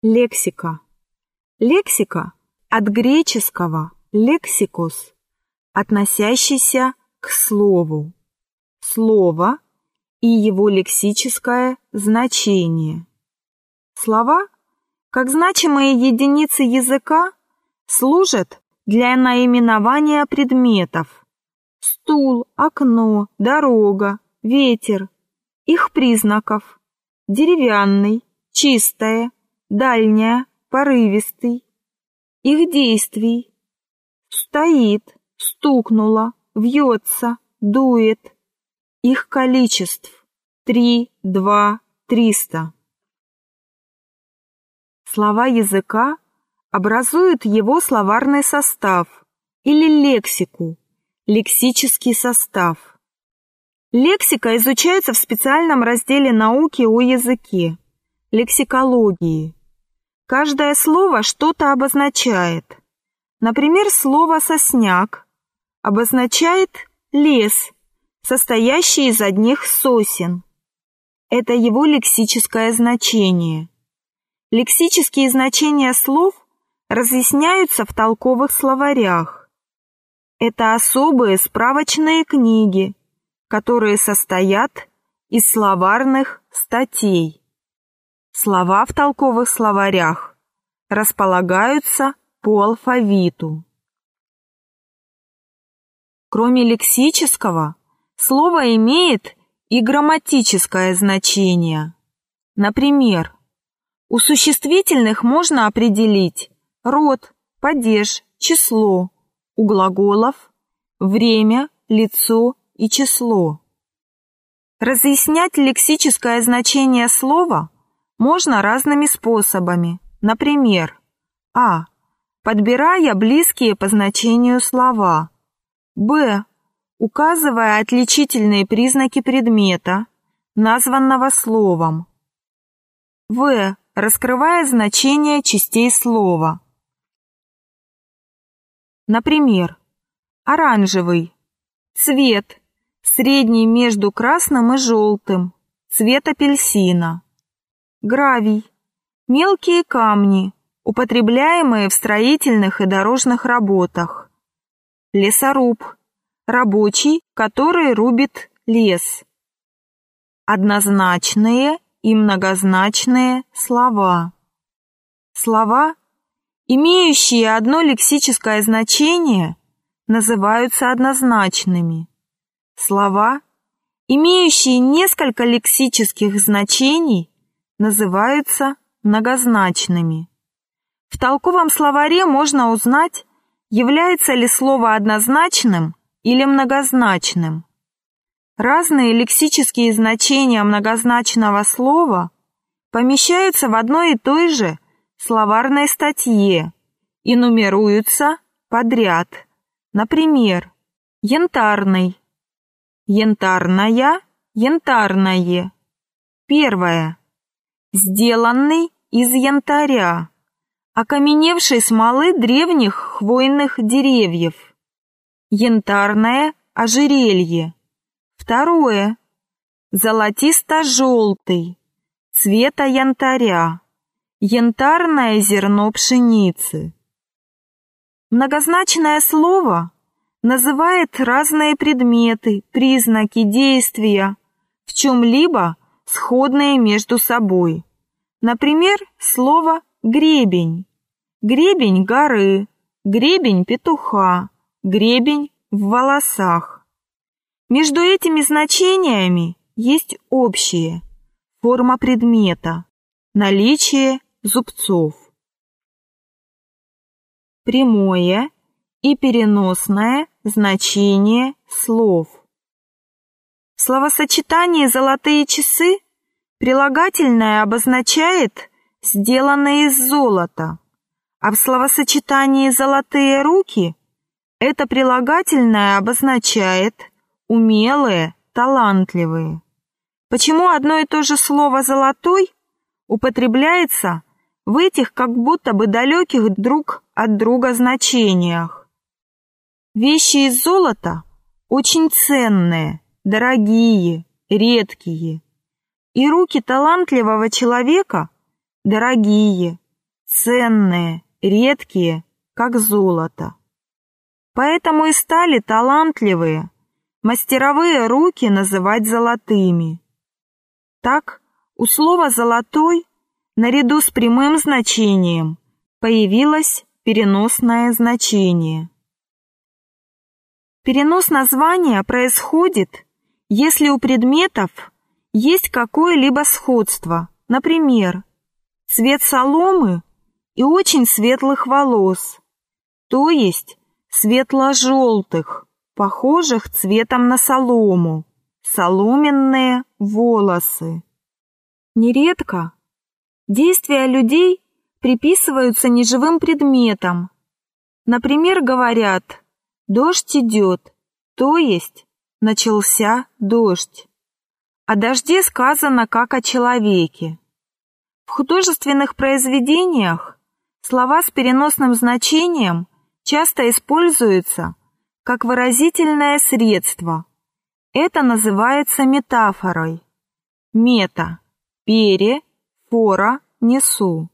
Лексика. Лексика от греческого «лексикус», относящийся к слову. Слово и его лексическое значение. Слова, как значимые единицы языка, служат для наименования предметов. Стул, окно, дорога, ветер, их признаков. Деревянный, чистое, дальняя, порывистый, их действий. Стоит, стукнула, вьется, дует. Их количеств. Три, два, триста. Слова языка образуют его словарный состав или лексику, лексический состав. Лексика изучается в специальном разделе науки о языке – лексикологии. Каждое слово что-то обозначает. Например, слово «сосняк» обозначает лес, состоящий из одних сосен. Это его лексическое значение. Лексические значения слов разъясняются в толковых словарях. Это особые справочные книги, которые состоят из словарных статей. Слова в толковых словарях располагаются по алфавиту. Кроме лексического, слово имеет и грамматическое значение. Например, у существительных можно определить род, падеж, число, у глаголов время, лицо и число. Разъяснять лексическое значение слова можно разными способами. Например, а. Подбирая близкие по значению слова. б. Указывая отличительные признаки предмета, названного словом. в. Раскрывая значение частей слова. Например, оранжевый – цвет, средний между красным и желтым, цвет апельсина. Гравий – мелкие камни, употребляемые в строительных и дорожных работах. Лесоруб – рабочий, который рубит лес. Однозначные и многозначные слова. Слова, имеющие одно лексическое значение, называются однозначными. Слова, имеющие несколько лексических значений, называются многозначными. В толковом словаре можно узнать, является ли слово однозначным или многозначным. Разные лексические значения многозначного слова помещаются в одной и той же словарной статье и нумеруются подряд. Например, янтарный Янтарная, янтарное. Первое. Сделанный из янтаря, окаменевшей смолы древних хвойных деревьев. Янтарное ожерелье. Второе. Золотисто-желтый, цвета янтаря. Янтарное зерно пшеницы. Многозначное слово называет разные предметы, признаки, действия в чем-либо сходные между собой. Например, слово «гребень». Гребень горы, гребень петуха, гребень в волосах. Между этими значениями есть общее – форма предмета, наличие зубцов. Прямое и переносное значение слов. В «золотые часы» прилагательное обозначает «сделанные из золота», а в словосочетании «золотые руки» это прилагательное обозначает «умелые», «талантливые». Почему одно и то же слово «золотой» употребляется в этих как будто бы далеких друг от друга значениях? Вещи из золота очень ценные, дорогие, редкие. И руки талантливого человека дорогие, ценные, редкие, как золото. Поэтому и стали талантливые, мастеровые руки называть золотыми. Так, у слова «золотой» наряду с прямым значением появилось переносное значение. Перенос названия происходит, если у предметов есть какое-либо сходство, например, цвет соломы и очень светлых волос, то есть светло-желтых, похожих цветом на солому, соломенные волосы. Нередко действия людей приписываются неживым предметам. Например, говорят «дождь идет», то есть начался дождь. О дожде сказано как о человеке. В художественных произведениях слова с переносным значением часто используются как выразительное средство. Это называется метафорой. Мета – пере, фора – несу.